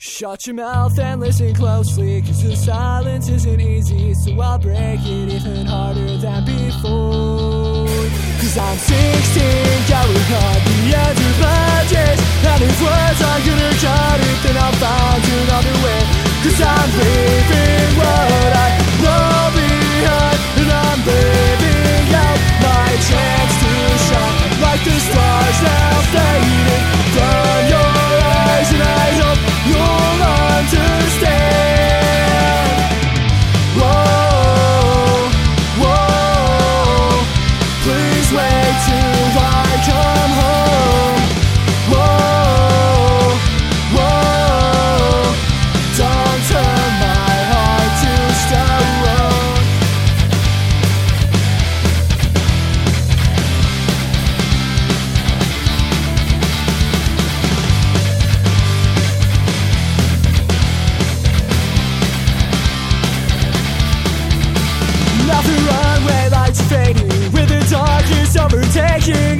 Shut your mouth and listen closely, cause the silence isn't easy. So I'll break it even harder than before. Cause I'm 16, going hard. Looking